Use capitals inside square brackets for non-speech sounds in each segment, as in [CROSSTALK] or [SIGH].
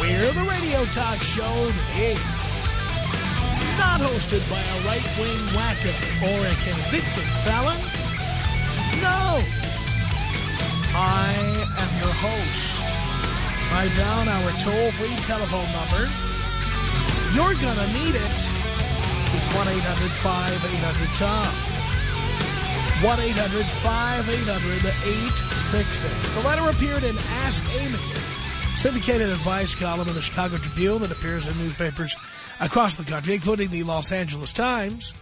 We're the radio talk show that is not hosted by a right-wing wacko or a convicted felon. No. I am your host. Write down our toll-free telephone number. You're gonna need it. It's 1-800-5800-TOM. 1-800-5800-866. The letter appeared in Ask Amy, syndicated advice column in the Chicago Tribune that appears in newspapers across the country, including the Los Angeles Times.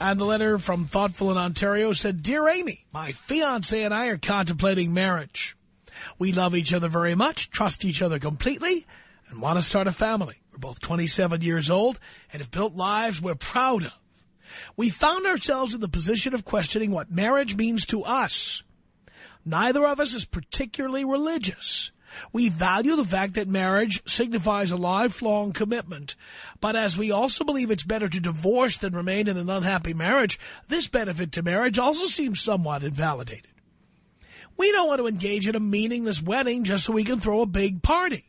And the letter from Thoughtful in Ontario said, Dear Amy, my fiancé and I are contemplating marriage. We love each other very much, trust each other completely, and want to start a family. We're both 27 years old and have built lives we're proud of. We found ourselves in the position of questioning what marriage means to us. Neither of us is particularly religious. We value the fact that marriage signifies a lifelong commitment. But as we also believe it's better to divorce than remain in an unhappy marriage, this benefit to marriage also seems somewhat invalidated. We don't want to engage in a meaningless wedding just so we can throw a big party.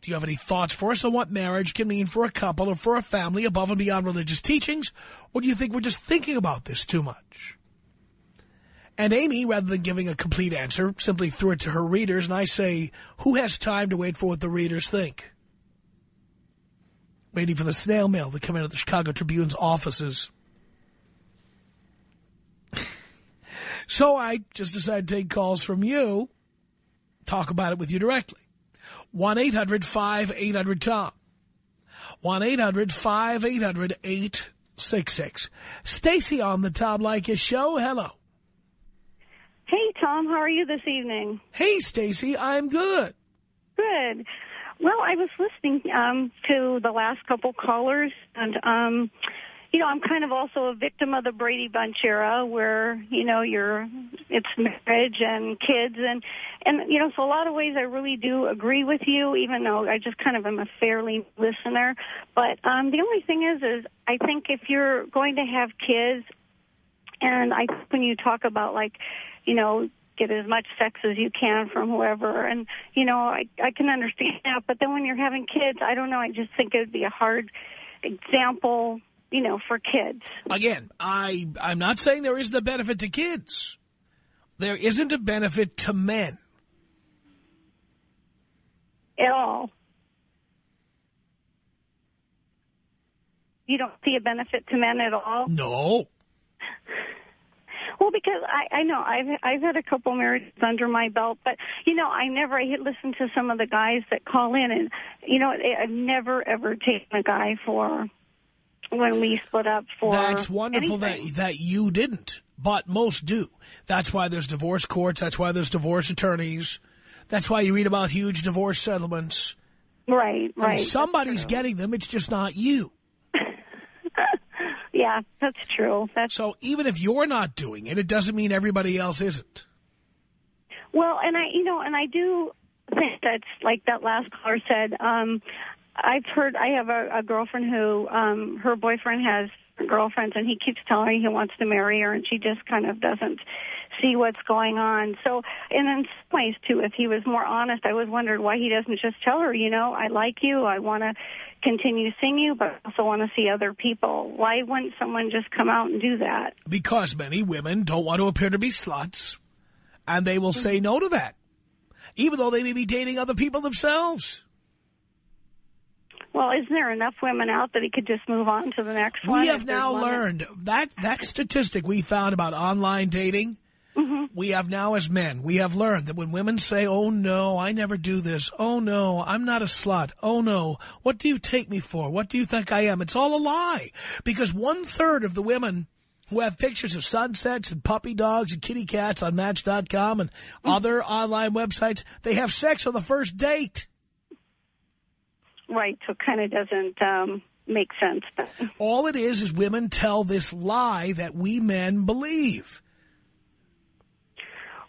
Do you have any thoughts for us on what marriage can mean for a couple or for a family above and beyond religious teachings? Or do you think we're just thinking about this too much? And Amy, rather than giving a complete answer, simply threw it to her readers, and I say, who has time to wait for what the readers think? Waiting for the snail mail to come into the Chicago Tribune's offices. [LAUGHS] so I just decided to take calls from you, talk about it with you directly. 1-800-5800-TOM. 1-800-5800-866. Stacy on the Tom Leykis show. Hello. Hey, Tom. How are you this evening? Hey, Stacy. I'm good. Good. Well, I was listening um, to the last couple callers, and um, you know, I'm kind of also a victim of the Brady Bunch era, where you know, you're it's marriage and kids, and and you know, so a lot of ways I really do agree with you, even though I just kind of am a fairly listener. But um, the only thing is, is I think if you're going to have kids, and I when you talk about like you know, get as much sex as you can from whoever. And, you know, I, I can understand that. But then when you're having kids, I don't know, I just think it would be a hard example, you know, for kids. Again, I, I'm not saying there isn't a benefit to kids. There isn't a benefit to men. At all. You don't see a benefit to men at all? No. [LAUGHS] Well, because I, I know I've I've had a couple marriages under my belt, but you know I never I listen to some of the guys that call in, and you know I've never ever taken a guy for when we split up for. That's wonderful anything. that that you didn't, but most do. That's why there's divorce courts. That's why there's divorce attorneys. That's why you read about huge divorce settlements. Right, And right. somebody's getting them. It's just not you. Yeah, that's true. That's So even if you're not doing it, it doesn't mean everybody else isn't. Well, and I, you know, and I do think that's like that last caller said. Um, I've heard. I have a, a girlfriend who, um, her boyfriend has girlfriends, and he keeps telling her he wants to marry her, and she just kind of doesn't see what's going on. So, and in some ways too, if he was more honest, I was wondered why he doesn't just tell her, you know, I like you, I want to continue seeing you, but I also want to see other people. Why wouldn't someone just come out and do that? Because many women don't want to appear to be sluts, and they will say mm-hmm. no to that, even though they may be dating other people themselves. Well, isn't there enough women out that he could just move on to the next one? We have now learned that that statistic we found about online dating. Mm-hmm. We have now, as men, we have learned that when women say, "Oh no, I never do this. Oh no, I'm not a slut. Oh no, what do you take me for? What do you think I am?" It's all a lie because one third of the women who have pictures of sunsets and puppy dogs and kitty cats on Match.com and Mm. other online websites, they have sex on the first date. Right, so it kind of doesn't um, make sense. But. All it is is women tell this lie that we men believe.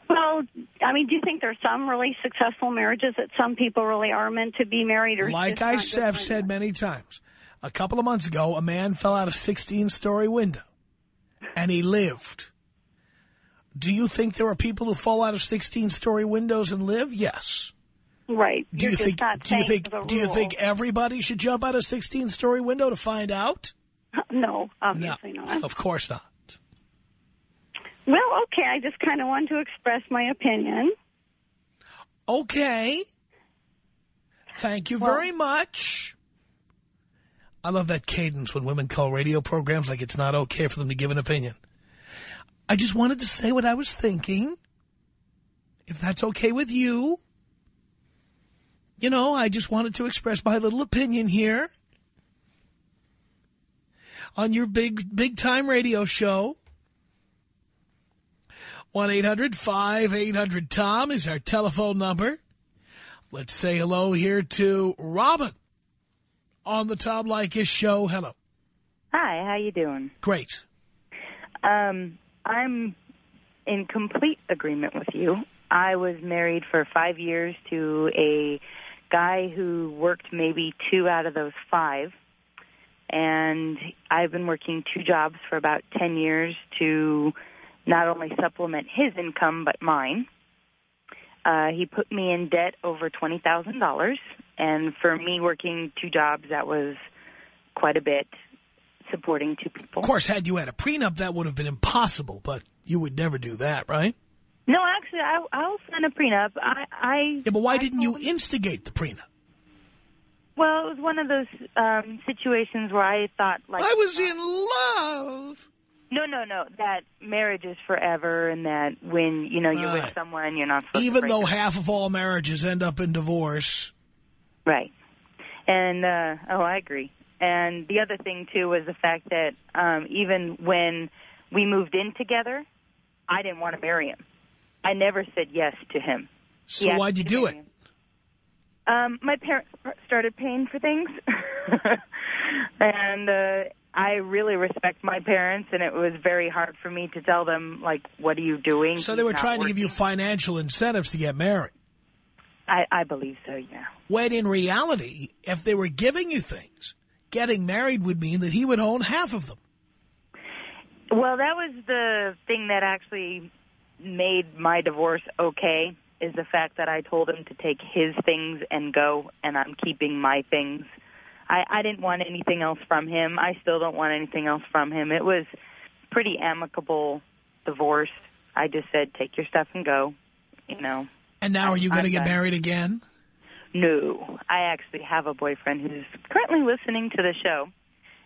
Well, I mean, do you think there's some really successful marriages that some people really are meant to be married? Or like I have said many times, a couple of months ago, a man fell out of a 16-story window, and he lived. Do you think there are people who fall out of 16-story windows and live? Yes. Right. Do You're you think? Do you think? Do you think everybody should jump out a 16-story window to find out? [LAUGHS] No, obviously no, not. Of course not. Well, okay. I just kind of want to express my opinion. Okay. Thank you Well- very much. I love that cadence when women call radio programs like it's not okay for them to give an opinion. I just wanted to say what I was thinking. If that's okay with you. You know, I just wanted to express my little opinion here. On your big, big time radio show. 1-800-5800-TOM is our telephone number. Let's say hello here to Robin on the Tom Leykis show. Hello. Hi, how you doing? Great. Um, I'm in complete agreement with you. I was married for five years to a guy who worked maybe two out of those five. And I've been working two jobs for about 10 years to not only supplement his income, but mine. Uh, he put me in debt over $20,000. And for me working two jobs, that was quite a bit supporting two people. Of course, had you had a prenup, that would have been impossible, but you would never do that, right? No, actually, I, I'll sign a prenup. I, I Yeah, but why I didn't you instigate the prenup? Well, it was one of those um, situations where I thought, like, I was in love. no, no, no, that marriage is forever, and that when you know you're Right. with someone, you're not supposed Even though up. half of all marriages end up in divorce. right. And uh, oh, I agree. And the other thing too was the fact that um, even when we moved in together, I didn't want to marry him. I never said yes to him. So why'd you do it? Um, my parents started paying for things, [LAUGHS] and uh, I really respect my parents, and it was very hard for me to tell them like, "What are you doing?" So they were trying to give you financial incentives to get married. I, I believe so. Yeah. When in reality, if they were giving you things, getting married would mean that he would own half of them. Well, that was the thing that actually made my divorce okay. Is the fact that I told him to take his things and go, and I'm keeping my things. I, I didn't want anything else from him. I still don't want anything else from him. It was pretty amicable divorce. I just said, take your stuff and go. You know. And now are you going to get done. married again? No, I actually have a boyfriend who's currently listening to the show,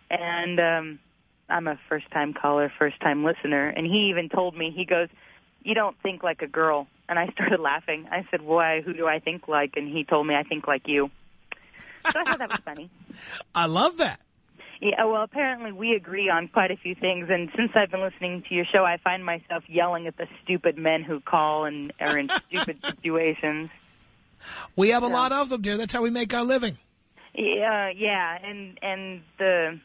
and um, I'm a first-time caller, first-time listener. And he even told me, he goes, "You don't think like a girl." And I started [LAUGHS] laughing. I said, "Why? Who do I think like?" And he told me, "I think like you." So I thought that was [LAUGHS] funny. I love that. Yeah, well, apparently we agree on quite a few things, and since I've been listening to your show, I find myself yelling at the stupid men who call and are in [LAUGHS] stupid situations. We have a Yeah. lot of them, dear. That's how we make our living. Yeah, yeah, and and the,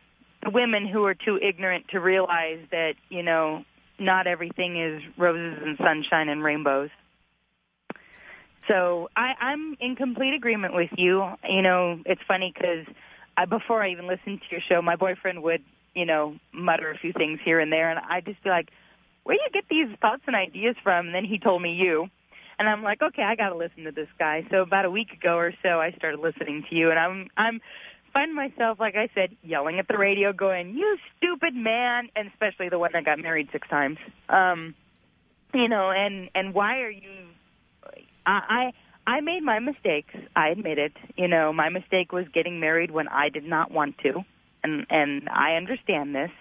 the women who are too ignorant to realize that you know not everything is roses and sunshine and rainbows. So I, I'm in complete agreement with you. You know, it's funny because I, before I even listened to your show, my boyfriend would you know mutter a few things here and there, and I'd just be like, "Where do you get these thoughts and ideas from?" And then he told me you. And I'm like, okay, I got to listen to this guy. So about a week ago or so, I started listening to you, and I'm I'm finding myself, like I said, yelling at the radio, going, "You stupid man!" And especially the one that got married six times. Um, you know, and and why are you? I I I made my mistakes. I admit it. You know, my mistake was getting married when I did not want to, and and I understand this.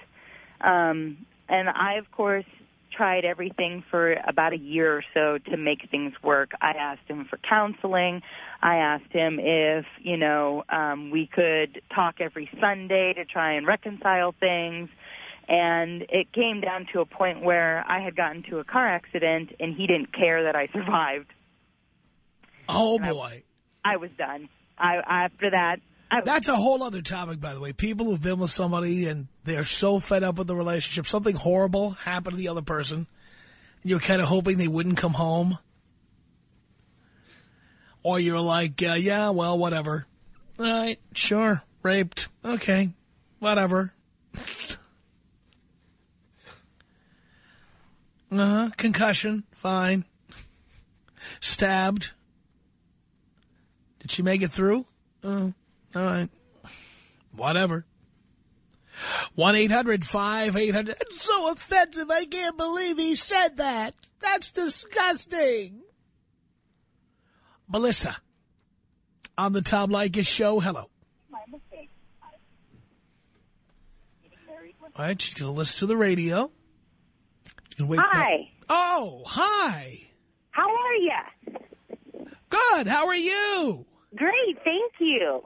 Um, and I, of course, tried everything for about a year or so to make things work. I asked him for counseling. I asked him if, you know, um, we could talk every Sunday to try and reconcile things. And it came down to a point where I had gotten to a car accident and he didn't care that I [LAUGHS] survived. Oh, And I- boy. I was done. I after that, That's a whole other topic, by the way. People who've been with somebody and they're so fed up with the relationship, something horrible happened to the other person, and you're kind of hoping they wouldn't come home. Or you're like, uh, yeah, well, whatever. All right, sure, raped. Okay, whatever. [LAUGHS] uh-huh, concussion, fine. Stabbed. Did she make it through? Oh, all right. Whatever. 1-800-5800. It's so offensive. I can't believe he said that. That's disgusting. Melissa, on the Tom Leykis show. Hello. My mistake. All right, she's going to listen to the radio. She's gonna wait Hi. Oh, hi. How are you? Good. How are you? Great, thank you.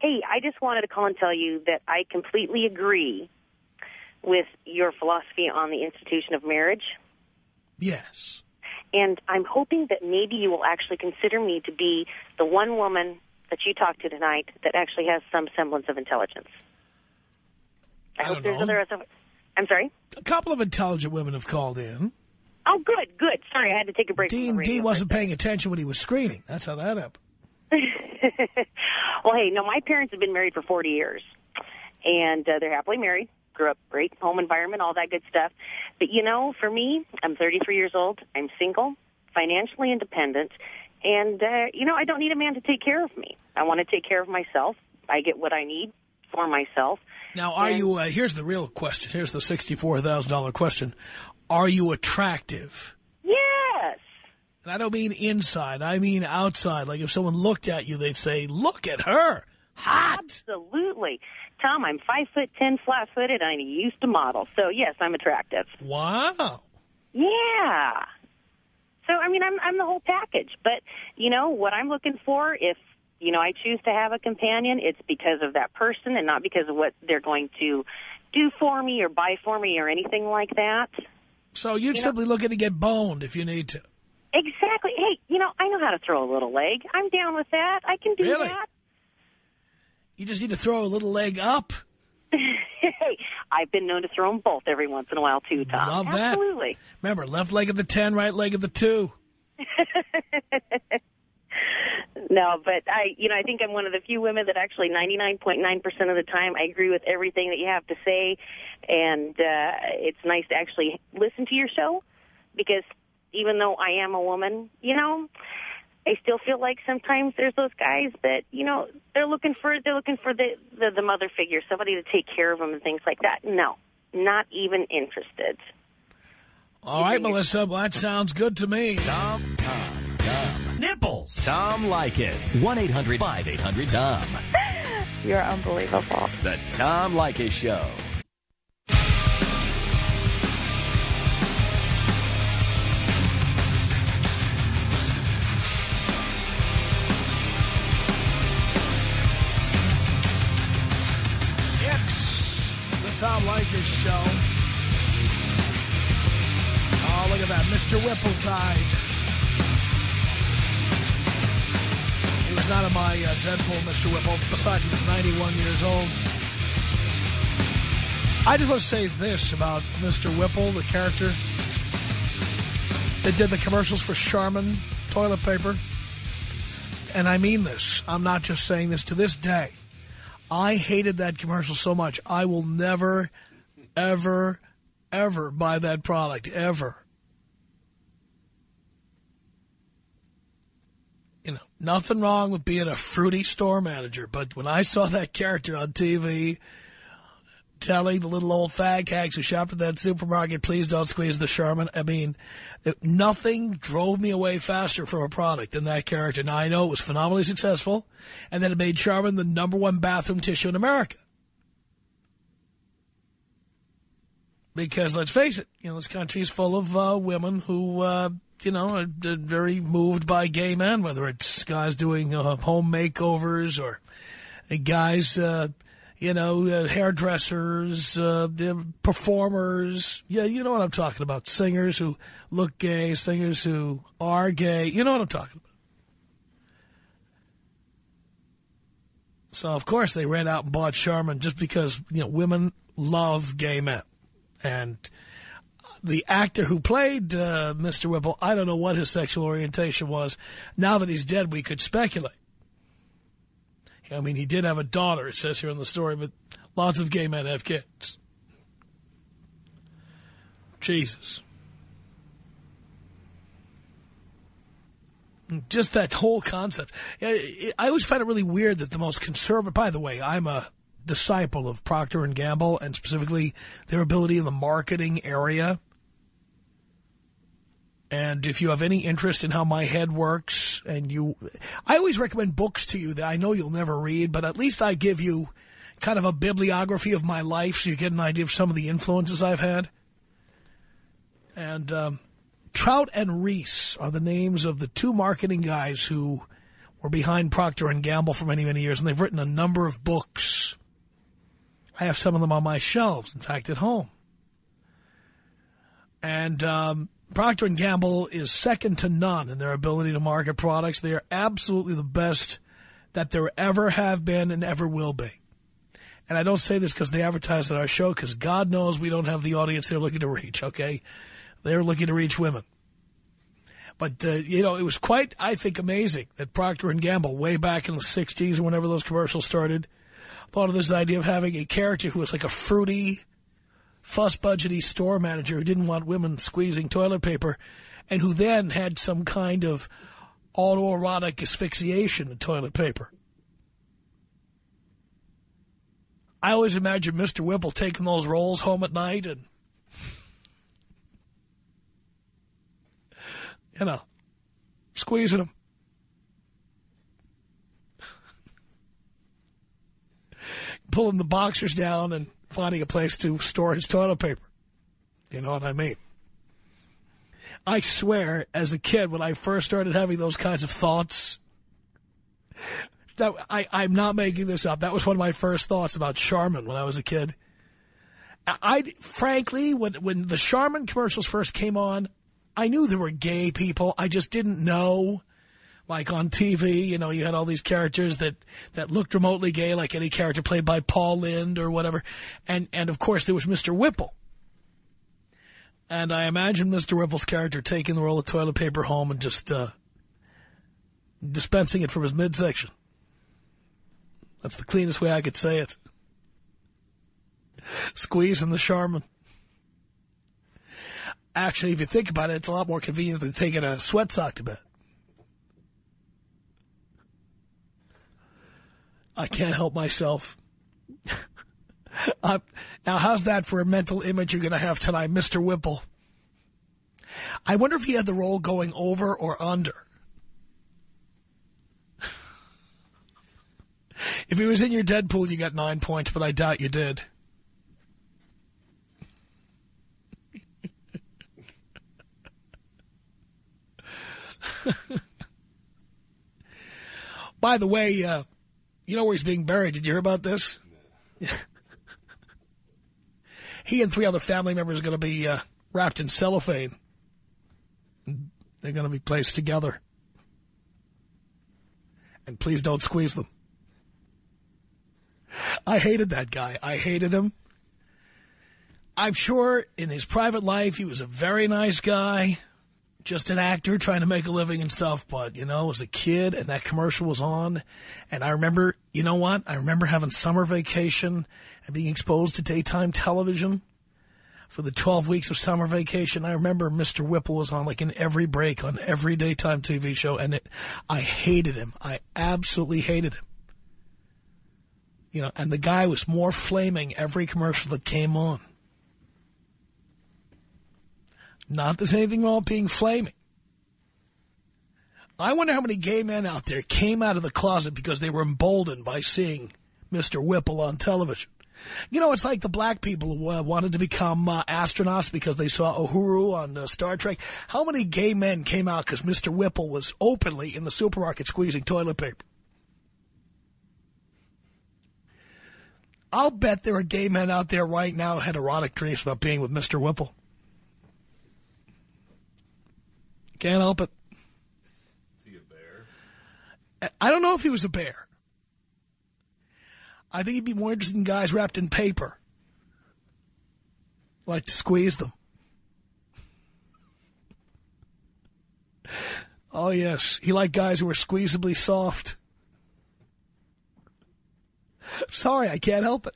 Hey, I just wanted to call and tell you that I completely agree with your philosophy on the institution of marriage. Yes. And I'm hoping that maybe you will actually consider me to be the one woman that you talked to tonight that actually has some semblance of intelligence. I, I hope there's know. other. I'm sorry. A couple of intelligent women have called in. Oh, good, good. Sorry, I had to take a break. Dean, Dean wasn't paying attention when he was screening. That's how that happened. [LAUGHS] well, hey, no, my parents have been married for 40 years, and uh, they're happily married. Grew up great home environment, all that good stuff. But you know, for me, I'm 33 years old. I'm single, financially independent, and uh, you know, I don't need a man to take care of me. I want to take care of myself. I get what I need for myself. Now, are And- you, uh, here's the real question. Here's the $64,000 question. Are you attractive? Yes. And I don't mean inside. I mean outside. Like if someone looked at you, they'd say, look at her. Hot. Absolutely. Tom, I'm five foot ten, flat footed. I used to model, so yes, I'm attractive. Wow. Yeah. So I mean, I'm I'm the whole package. But you know what I'm looking for? If you know I choose to have a companion, it's because of that person and not because of what they're going to do for me or buy for me or anything like that. So you're know- simply looking to get boned if you need to. Exactly. Hey, you know I know how to throw a little leg. I'm down with that. I can do Really? that. You just need to throw a little leg up. [LAUGHS] hey, I've been known to throw them both every once in a while too, Tom. Love that. Absolutely. Remember, left leg of the 10, right leg of the 2. [LAUGHS] No, but I, you know, I think I'm one of the few women that actually 99.9% of the time I agree with everything that you have to say, and uh, it's nice to actually listen to your show because even though I am a woman, you know, I still feel like sometimes there's those guys that you know they're looking for they're looking for the the, the mother figure, somebody to take care of them and things like that. No, not even interested. All right, Melissa, well, that sounds good to me. Tom, Tom, Tom. Nipples. Tom Leykis. 1-800-5800-TOM. [LAUGHS] You're unbelievable. The Tom Leykis Show. Tom Leykis Show. Oh, look at that. Mr. Whipple died. He was not in my uh, Deadpool, Mr. Whipple. Besides, he was 91 years old. I just want to say this about Mr. Whipple, the character that did the commercials for Charmin toilet paper. And I mean this. I'm not just saying this to this day. I hated that commercial so much. I will never, ever, ever buy that product, ever. You know, nothing wrong with being a fruity store manager, but when I saw that character on TV telling the little old fag hags who shopped at that supermarket, please don't squeeze the Charmin, I mean, nothing drove me away faster from a product than that character. Now, I know it was phenomenally successful, and that it made Charmin the number one bathroom tissue in America. Because, let's face it, you know, this country is full of uh, women who, uh, you know, are, very moved by gay men, whether it's guys doing uh, home makeovers or guys, uh, you know, uh, hairdressers, uh, performers. Yeah, you know what I'm talking about. Singers who look gay, singers who are gay. You know what I'm talking about. So, of course, they ran out and bought Charmin just because, you know, women love gay men. And the actor who played uh, Mr. Whipple, I don't know what his sexual orientation was. Now that he's dead, we could speculate. I mean, he did have a daughter, it says here in the story, but lots of gay men have kids. Jesus. Just that whole concept. I always find it really weird that the most conservative, by the way, I'm a disciple of Procter & Gamble and specifically their ability in the marketing area. And if you have any interest in how my head works and you, I always recommend books to you that I know you'll never read, but at least I give you kind of a bibliography of my life so you get an idea of some of the influences I've had. And um, Trout and Ries are the names of the two marketing guys who were behind Procter & Gamble for many, many years, and they've written a number of books. I have some of them on my shelves, in fact, at home. And um, Procter & Gamble is second to none in their ability to market products. They are absolutely the best that there ever have been and ever will be. And I don't say this because they advertise at our show, because God knows we don't have the audience they're looking to reach, okay? They're looking to reach women. But, uh, you know, it was quite, I think, amazing that Procter & Gamble, way back in the 60s or whenever those commercials started, thought of this idea of having a character who was like a fruity, fuss-budgety store manager who didn't want women squeezing toilet paper and who then had some kind of autoerotic asphyxiation of toilet paper. I always imagine Mr. Whipple taking those rolls home at night and you know, squeezing them. Pulling the boxers down and finding a place to store his toilet paper. You know what I mean? I swear, as a kid, when I first started having those kinds of thoughts, that I, I'm not making this up. That was one of my first thoughts about Charmin when I was a kid. I, frankly, when when the Charmin commercials first came on, I knew there were gay people. I just didn't know. Like on TV, you know, you had all these characters that, that looked remotely gay, like any character played by Paul Lynde or whatever. And, and of course, there was Mr. Whipple. And I imagine Mr. Whipple's character taking the roll of toilet paper home and just uh, dispensing it from his midsection. That's the cleanest way I could say it. Squeezing the Charmin. Actually, if you think about it, it's a lot more convenient than taking a sweat sock to bed. I can't help myself. now, how's that for a mental image you're going to have tonight, Mr. Whipple? I wonder if he had the role going over or under. if he was in your Deadpool, you got nine points, but I doubt you did. [LAUGHS] By the way, uh, you know where he's being buried. Did you hear about this? [LAUGHS] he and three other family members are going to be uh, wrapped in cellophane. They're going to be placed together. And please don't squeeze them. I hated that guy. I hated him. I'm sure in his private life he was a very nice guy just an actor trying to make a living and stuff, but, you know, as a kid and that commercial was on, and I remember, you know what, I remember having summer vacation and being exposed to daytime television for the 12 weeks of summer vacation. I remember Mr. Whipple was on like in every break on every daytime TV show, and it, I hated him. I absolutely hated him. You know, and the guy was more flaming every commercial that came on. Not there's anything wrong with being flaming. I wonder how many gay men out there came out of the closet because they were emboldened by seeing Mr. Whipple on television. You know, it's like the black people who uh, wanted to become uh, astronauts because they saw Uhura on uh, Star Trek. How many gay men came out because Mr. Whipple was openly in the supermarket squeezing toilet paper? I'll bet there are gay men out there right now who had erotic dreams about being with Mr. Whipple. Can't help it. Is he a bear? I don't know if he was a bear. I think he'd be more interested in guys wrapped in paper. Like to squeeze them. Oh, yes. He liked guys who were squeezably soft. Sorry, I can't help it.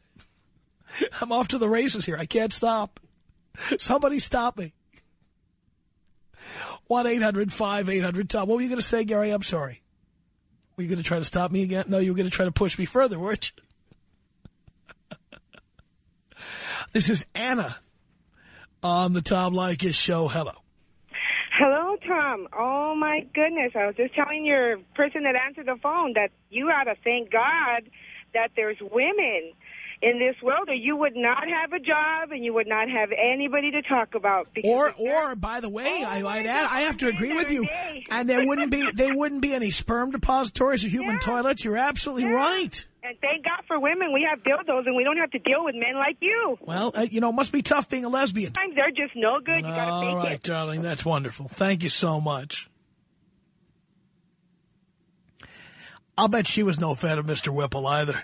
I'm off to the races here. I can't stop. Somebody stop me. 1-800-5800-TOM. What were you going to say, Gary? I'm sorry. Were you going to try to stop me again? No, you were going to try to push me further, weren't you? [LAUGHS] this is Anna on the Tom Leykis show. Hello. Hello, Tom. Oh, my goodness. I was just telling your person that answered the phone that you ought to thank God that there's women in this world or you would not have a job and you would not have anybody to talk about. Or, or by the way, I might add, I have to agree with you. And there wouldn't be, there wouldn't be any sperm depositories or human yeah. toilets. You're absolutely yeah. right. And thank God for women. We have dildos and we don't have to deal with men like you. Well, uh, you know, it must be tough being a lesbian. Sometimes they're just no good. You All right, it. darling. That's wonderful. Thank you so much. I'll bet she was no fan of Mr. Whipple either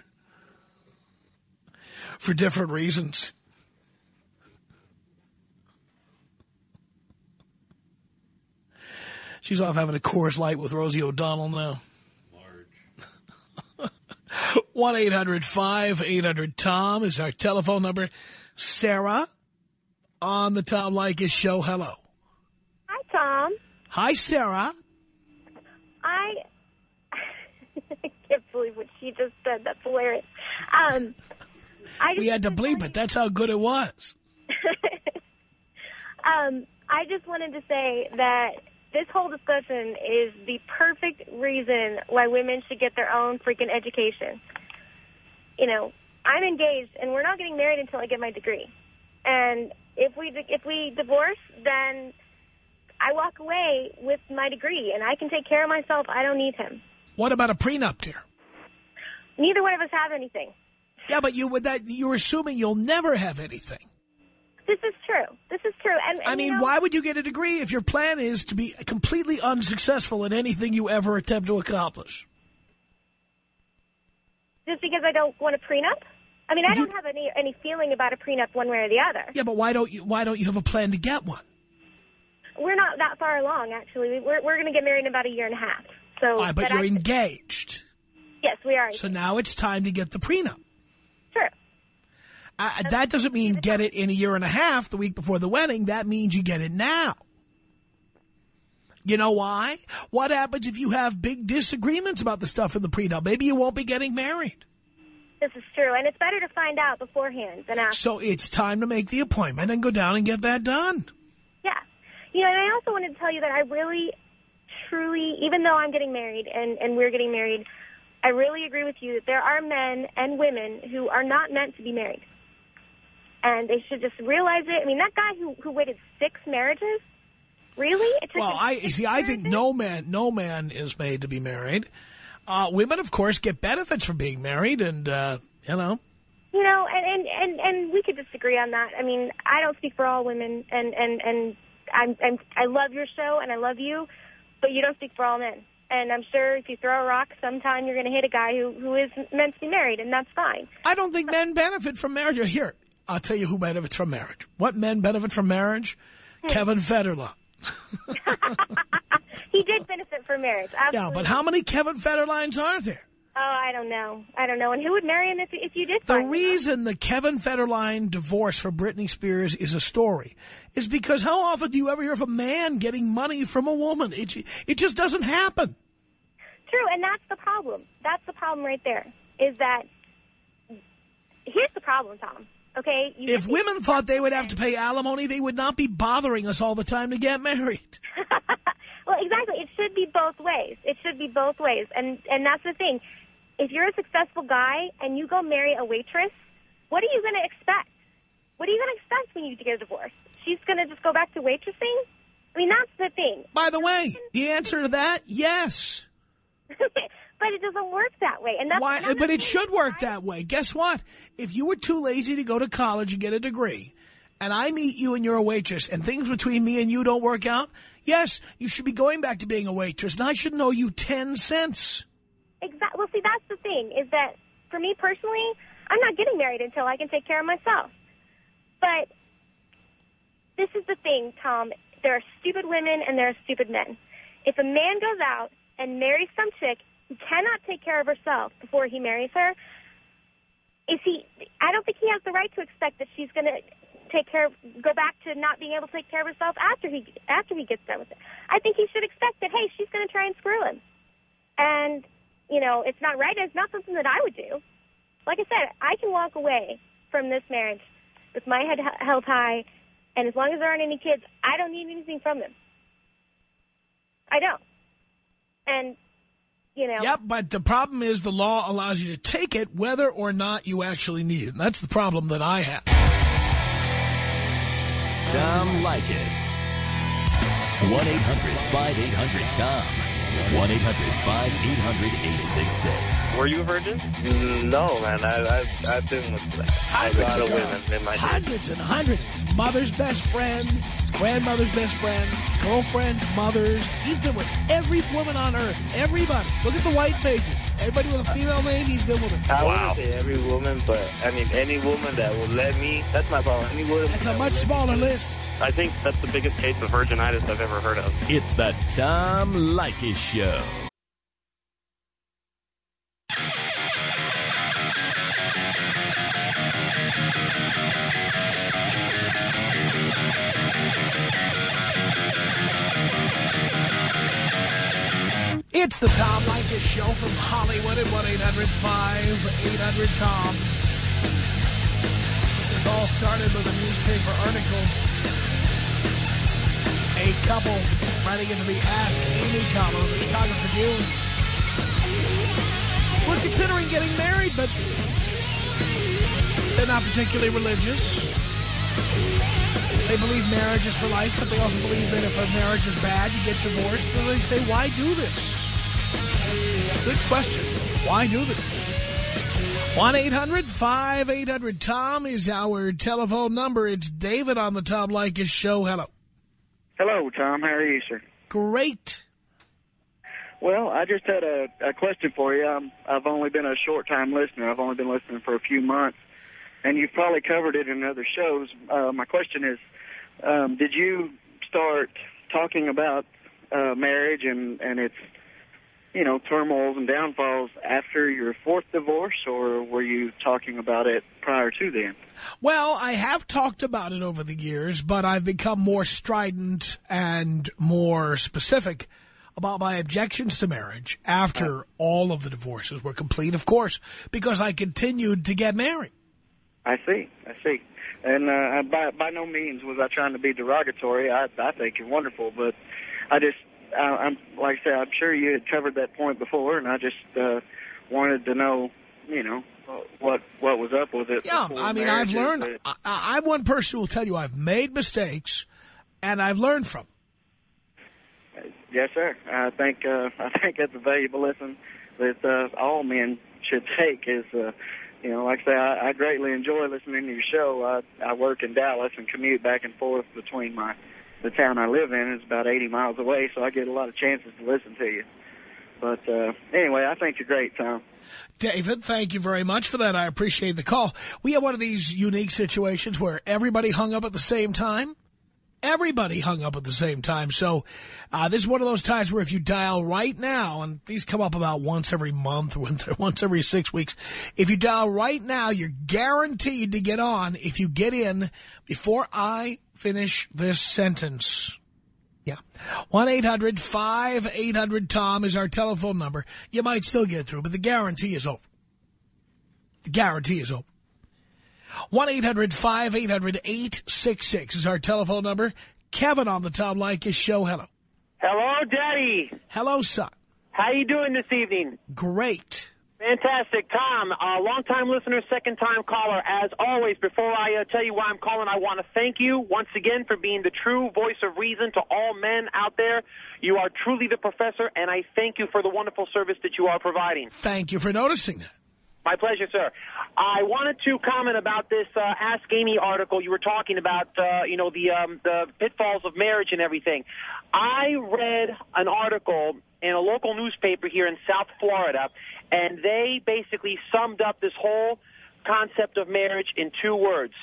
for different reasons. She's off having a Coors Light with Rosie O'Donnell now. Large. [LAUGHS] 1-800-5800-TOM is our telephone number. Sarah on the Tom Leykis show. Hello. Hi, Tom. Hi, Sarah. I, [LAUGHS] I can't believe what she just said. That's hilarious. Um, we had to bleep it. That's how good it was. [LAUGHS] um, I just wanted to say that this whole discussion is the perfect reason why women should get their own freaking education. You know, I'm engaged, and we're not getting married until I get my degree. And if we if we divorce, then I walk away with my degree, and I can take care of myself. I don't need him. What about a prenup, dear? Neither one of us have anything. Yeah, but you would that you're assuming you'll never have anything. This is true. This is true. And, and I mean, you know, why would you get a degree if your plan is to be completely unsuccessful in anything you ever attempt to accomplish? Just because I don't want a prenup? I mean, I you, don't have any any feeling about a prenup one way or the other. Yeah, but why don't you why don't you have a plan to get one? We're not that far along, actually. We're we're going to get married in about a year and a half. So, right, but you're I, engaged. Yes, we are. So now it's time to get the prenup. Uh, that doesn't mean get it in a year and a half, the week before the wedding. That means you get it now. You know why? What happens if you have big disagreements about the stuff in the prenup? Maybe you won't be getting married. This is true, and it's better to find out beforehand than after. So it's time to make the appointment and go down and get that done. Yeah. You know, and I also wanted to tell you that I really, truly, even though I'm getting married and, and we're getting married, I really agree with you that there are men and women who are not meant to be married. And they should just realize it. I mean, that guy who, who waited six marriages, really? well, I see. I think no man, no man is made to be married. Uh, women, of course, get benefits from being married, and uh, you know. You know, and, and and and we could disagree on that. I mean, I don't speak for all women, and and and I'm, I'm I love your show and I love you, but you don't speak for all men. And I'm sure if you throw a rock, sometime you're going to hit a guy who, who is meant to be married, and that's fine. I don't think men benefit from marriage. Here, I'll tell you who benefits from marriage. What men benefit from marriage? Hmm. Kevin Federline. [LAUGHS] he did benefit from marriage, absolutely. Yeah, but how many Kevin Federlines are there? Oh, I don't know. I don't know. And who would marry him if, if you did The reason the Kevin Federline divorce for Britney Spears is a story is because how often do you ever hear of a man getting money from a woman? It, it just doesn't happen. True, and that's the problem. That's the problem right there, is that here's the problem, Tom. Okay? You if women thought they would have to pay alimony, they would not be bothering us all the time to get married. [LAUGHS] well, exactly. It should be both ways. It should be both ways. And, and that's the thing if you're a successful guy and you go marry a waitress, what are you going to expect? What are you going to expect when you get a divorce? She's going to just go back to waitressing? I mean, that's the thing. By the way, the answer to that, yes. [LAUGHS] but it doesn't work that way. And that's Why, But it should work that way. Guess what? If you were too lazy to go to college and get a degree, and I meet you and you're a waitress, and things between me and you don't work out, yes, you should be going back to being a waitress, and I should know you 10 cents. Exactly. Well, see, that's the thing, is that for me personally, I'm not getting married until I can take care of myself. But this is the thing, Tom. There are stupid women and there are stupid men. If a man goes out and marries some chick cannot take care of herself before he marries her, is he? I don't think he has the right to expect that she's going to take care of, go back to not being able to take care of herself after he after he gets done with it. I think he should expect that hey, she's going to try and screw him, and you know it's not right. It's not something that I would do. Like I said, I can walk away from this marriage with my head held high, and as long as there aren't any kids, I don't need anything from them. I don't. And you know. Yep, but the problem is the law allows you to take it whether or not you actually need it. And that's the problem that I have. Tom Leykis. 1-800-5800-TOM. 1-800-5800-866. Were you a virgin? Mm, no, man. I, I, I've been with a lot of women in my day. Hundreds and hundreds. His mother's best friend, his grandmother's best friend, his girlfriend's mother's. He's been with every woman on earth. Everybody. Look at the white pages. Everybody with a female name, he's been with her. I Wow. wouldn't say every woman, but I mean any woman that will let me. That's my problem. Any woman. That's a will much let me- smaller list. I think that's the biggest case of virginitis I've ever heard of. It's the Tom Leykis Show. It's the Tom Leykis Show from Hollywood at 1-800-5800-TOM. This all started with a newspaper article. A couple writing into the Ask Amy column of the Chicago Tribune. We're considering getting married, but they're not particularly religious. They believe marriage is for life, but they also believe that if a marriage is bad, you get divorced. And they say, why do this? Good question. Why do this? 1-800-5800-TOM is our telephone number. It's David on the Tom Leykis show. Hello. Hello, Tom. How are you, sir? Great. Well, I just had a, a question for you. Um, I've only been a short-time listener. I've only been listening for a few months, and you've probably covered it in other shows. Uh, my question is, um, did you start talking about uh, marriage and, and its, you know, turmoils and downfalls after your fourth divorce, or were you talking about it prior to then? Well, I have talked about it over the years, but I've become more strident and more specific about my objections to marriage after all of the divorces were complete, of course, because I continued to get married. I see. I see. And uh, by by no means was I trying to be derogatory. I I think you're wonderful, but I just I, I'm like I said, I'm sure you had covered that point before, and I just uh, wanted to know, you know, what what was up with it. Yeah, I mean, I've learned. I, I'm one person who will tell you I've made mistakes, and I've learned from. them. Yes, sir. I think uh, [LAUGHS] I think that's a valuable lesson that uh, all men should take. Is uh, you know, like I say, I, I greatly enjoy listening to your show. I, I work in Dallas and commute back and forth between my the town I live in. is about 80 miles away, so I get a lot of chances to listen to you. But uh, anyway, I think you're great, Tom. David, thank you very much for that. I appreciate the call. We had one of these unique situations where everybody hung up at the same time. Everybody hung up at the same time. So uh, this is one of those times where if you dial right now, and these come up about once every month, [LAUGHS] once every six weeks. If you dial right now, you're guaranteed to get on if you get in before I finish this sentence. Yeah. 1-800-5800-TOM is our telephone number. You might still get through, but the guarantee is over. The guarantee is over. 1-800-5800-866 is our telephone number. Kevin on the Tom Leykis show. Hello. Hello, Daddy. Hello, son. How you doing this evening? Great. Fantastic. Tom, uh, long-time listener, second-time caller. As always, before I uh, tell you why I'm calling, I want to thank you once again for being the true voice of reason to all men out there. You are truly the professor, and I thank you for the wonderful service that you are providing. Thank you for noticing that. My pleasure, sir. I wanted to comment about this uh, Ask Amy article you were talking about, uh, you know, the um, the pitfalls of marriage and everything. I read an article in a local newspaper here in South Florida, and they basically summed up this whole concept of marriage in two words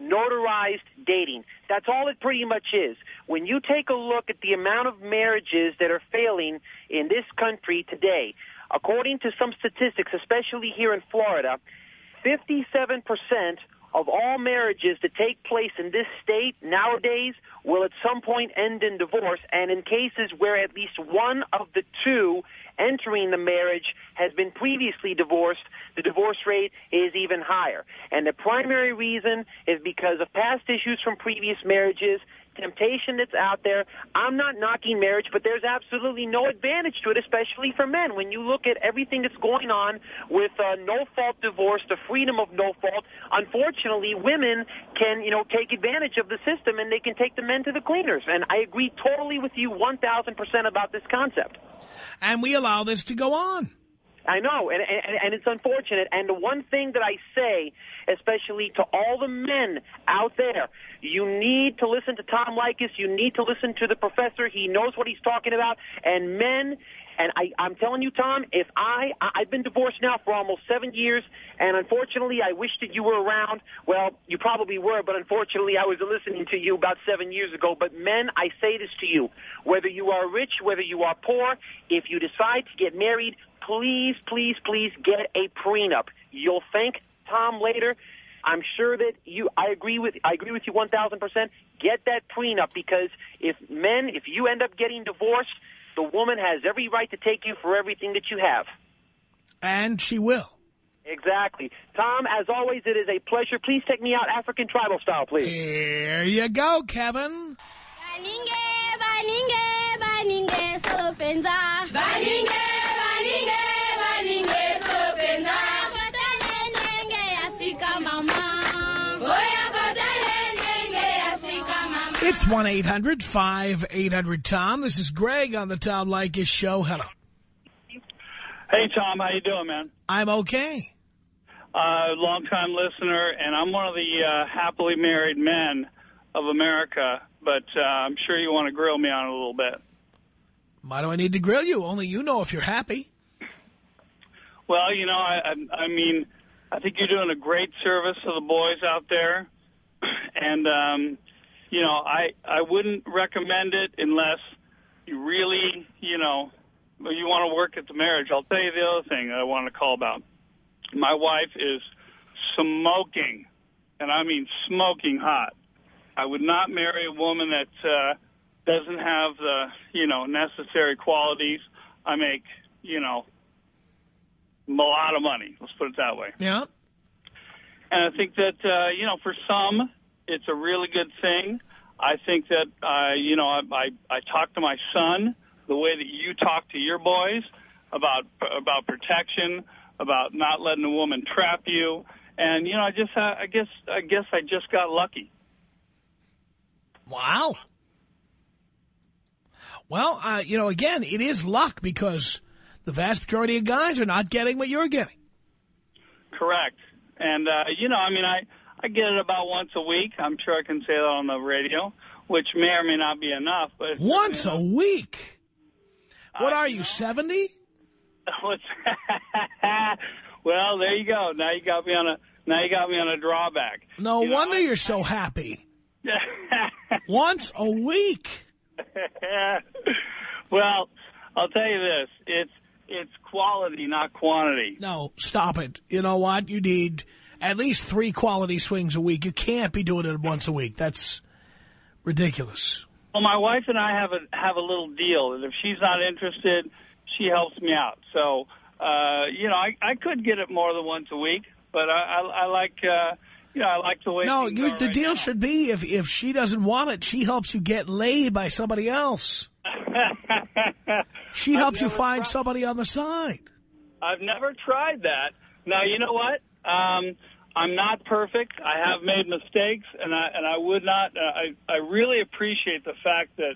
notarized dating. That's all it pretty much is. When you take a look at the amount of marriages that are failing in this country today, according to some statistics, especially here in Florida, 57% of all marriages that take place in this state nowadays will at some point end in divorce, and in cases where at least one of the two entering the marriage has been previously divorced, the divorce rate is even higher. And the primary reason is because of past issues from previous marriages, temptation that's out there. I'm not knocking marriage, but there's absolutely no advantage to it, especially for men. When you look at everything that's going on with uh, no-fault divorce, the freedom of no fault, unfortunately, women can, you know, take advantage of the system and they can take the men to the cleaners. And I agree totally with you 1,000% about this concept. And we allow this to go on. I know, and, and, and it's unfortunate. And the one thing that I say, especially to all the men out there, you need to listen to Tom Leykis. You need to listen to the professor. He knows what he's talking about. And men, and I, I'm telling you, Tom, if I, I, I've been divorced now for almost seven years, and unfortunately, I wish that you were around. Well, you probably were, but unfortunately, I was listening to you about seven years ago. But men, I say this to you: whether you are rich, whether you are poor, if you decide to get married, please, please, please get a prenup. You'll thank Tom later. I'm sure that you. I agree with. I agree with you 1,000 percent. Get that prenup because if men, if you end up getting divorced, the woman has every right to take you for everything that you have. And she will. Exactly. Tom, as always, it is a pleasure. Please take me out African tribal style, please. Here you go, Kevin. Baninge, baninge, baninge, sopenza. Baninge, baninge, It's 1-800-5800-TOM. This is Greg on the Tom Leykis Show. Hello. Hey, Tom. How you doing, man? I'm okay. Uh, long-time listener, and I'm one of the uh, happily married men of America, but uh, I'm sure you want to grill me on it a little bit. Why do I need to grill you? Only you know if you're happy. Well, you know, I, I, I mean, I think you're doing a great service to the boys out there, [CLEARS THROAT] and um, you know, I I wouldn't recommend it unless you really, you know, you want to work at the marriage. I'll tell you the other thing I want to call about. My wife is smoking, and I mean smoking hot. I would not marry a woman that uh, doesn't have the, you know, necessary qualities. I make, you know, a lot of money. Let's put it that way. Yeah. And I think that, uh, you know, for some, it's a really good thing. I think that, uh, you know, I, I, I talk to my son the way that you talk to your boys about about protection, about not letting a woman trap you. And, you know, I just, I guess, I guess I just got lucky. Wow. Well, uh, you know, again, it is luck because the vast majority of guys are not getting what you're getting. Correct. And, uh, you know, I mean, I, I get it about once a week. I'm sure I can say that on the radio, which may or may not be enough. But Once you know, a week? What are you, 70? What's [LAUGHS] well, there you go. Now you got me on a now you got me on a drawback. No You know, wonder I- you're so happy. [LAUGHS] Once a week. [LAUGHS] well, I'll tell you this: it's it's quality, not quantity. No, stop it. You know what? You need at least three quality swings a week. You can't be doing it once a week. That's ridiculous. Well, my wife and I have a have a little deal that if she's not interested, she helps me out. So, uh, you know, I I could get it more than once a week, but I I, I like uh, you know I like the way. No, you, the right deal now. should be if if she doesn't want it, she helps you get laid by somebody else. [LAUGHS] She I've helps you find tried- somebody on the side. I've never tried that. Now, you know what? Um, I'm not perfect. I have made mistakes, and I and I would not. Uh, I I really appreciate the fact that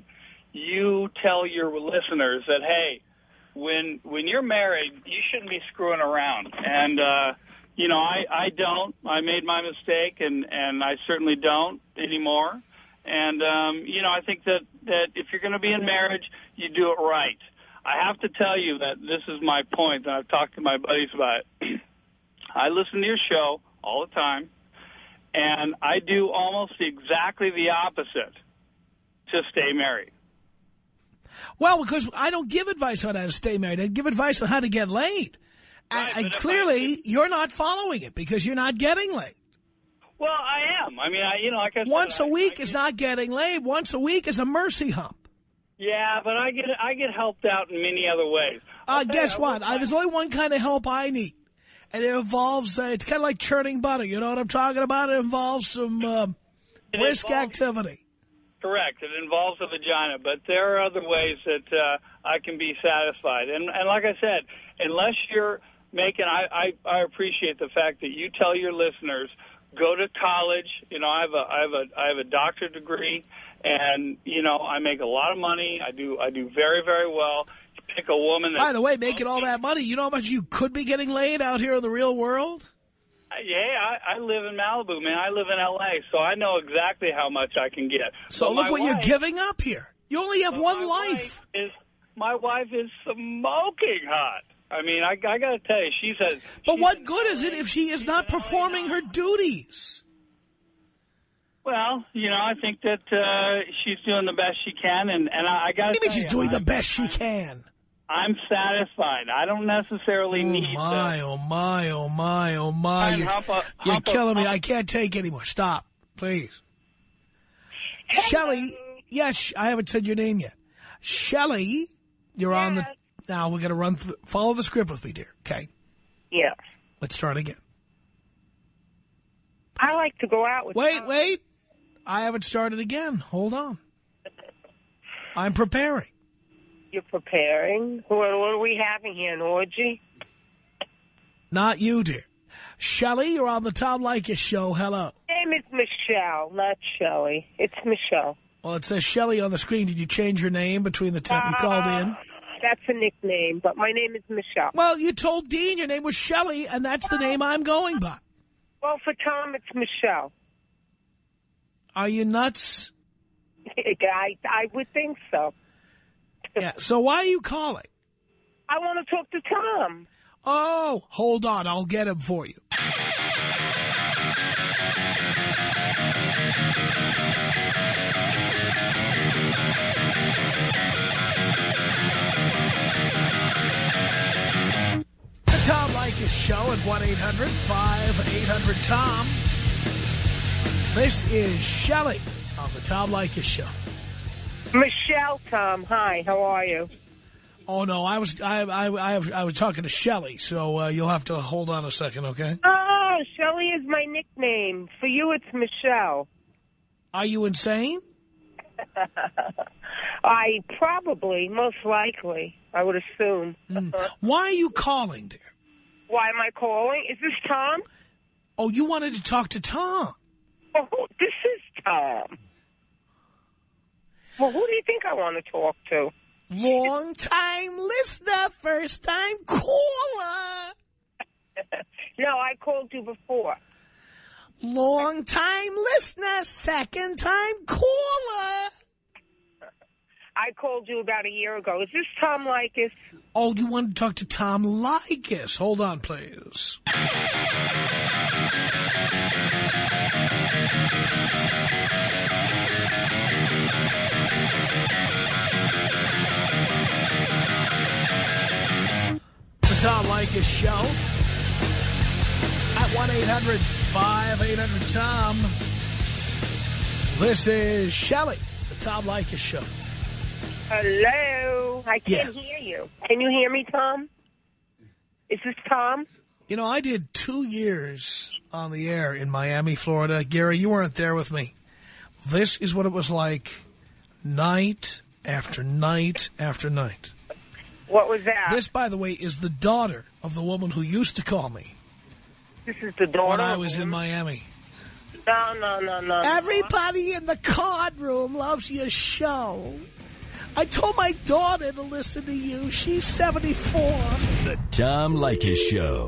you tell your listeners that hey, when when you're married, you shouldn't be screwing around. And uh, you know, I I don't. I made my mistake, and and I certainly don't anymore. And um, you know, I think that that if you're going to be in marriage, you do it right. I have to tell you that this is my point, and I've talked to my buddies about it. [CLEARS THROAT] I listen to your show all the time, and I do almost exactly the opposite to stay married. Well, because I don't give advice on how to stay married. I give advice on how to get laid. and, and clearly, you're not following it because you're not getting laid. Well, I am. I mean, I, you know, like I said, Once a I- week is not getting laid. Once a week is a mercy hump. Yeah, but I get I get helped out in many other ways. Uh, guess what? I, there's only one kind of help I need. And it involves, uh, it's kind of like churning butter. You know what I'm talking about? It involves some um, brisk activity. Correct. It involves a vagina, but there are other ways that uh, I can be satisfied. And and like I said, unless you're making, I, I I appreciate the fact that you tell your listeners go to college. You know, I have a I have a I have a doctorate degree, and you know I make a lot of money. I do I do very very well. Pick a woman that By the way, making all that money, you know how much you could be getting laid out here in the real world? Uh, yeah, I, I live in Malibu, man. I live in L.A., so I know exactly how much I can get. So But look what you're giving up here. You only have one life. wife Is my wife is smoking hot. I mean, I, I got to tell you, she's a. But what good is it if she is not performing her duties? Well, you know, I think that uh, she's doing the best she can, and and I, I got What to do you mean she's you, doing I, the best she can? I'm satisfied. I don't necessarily Oh, need. my, oh, my, oh, my, oh, my. You're, hump a- you're hump a- killing me. I can't take anymore. Stop, please. Shelley, yes, I haven't said your name yet. Shelley, you're on the... Now, we're going to run through... Follow the script with me, dear, okay? Yeah. Let's start again. I like to go out with Wait, wait. I haven't started again. Hold on. I'm preparing. You're preparing. What, what are we having here, an orgy? Not you, dear. Shelley, you're on the Tom Leykis show. Hello. name is Michelle, not Shelley. It's Michelle. Well, it says Shelley on the screen. Did you change your name between the time you called uh, in? That's a nickname, but my name is Michelle. Well, you told Dean your name was Shelley, and that's the name I'm going by. Well, for Tom, it's Michelle. Are you nuts? [LAUGHS] I, I would think so. Yeah. So why are you calling? I want to talk to Tom. Oh, hold on. I'll get him for you. Tom Leykis Show at 1-800-5800-TOM. This is Shelley on the Tom Leykis Show. Michelle, Tom. Hi, how are you? Oh, no, I was I I I, I was talking to Shelley, so uh, you'll have to hold on a second, okay? Oh, Shelley is my nickname. For you, it's Michelle. Are you insane? [LAUGHS] I probably, most likely, I would assume. Why are you calling, dear? Why am I calling? Is this Tom? Oh, you wanted to talk to Tom. Oh, this is Tom. Well, who do you think I want to talk to? Long time listener, first time caller. [LAUGHS] no, I called you before. Long time listener, second time caller. I called you about a year ago. Is this Tom Leykis? Oh, you wanted to talk to Tom Leykis. Hold on, please. The Tom Leykis Show at 1-800-5800-TOM. This is Shelley, the Tom Leykis Show. Hello? I can't hear you. Can you hear me, Tom? Is this Tom? You know, I did two years on the air in Miami, Florida. Gary, you weren't there with me. This is what it was like night after night after night. What was that? This, by the way, is the daughter of the woman who used to call me This is the daughter. when I was in? Miami. No, no, no, no. Everybody in the card room loves your show. I told my daughter to listen to you. She's 74. The Tom Leykis Show.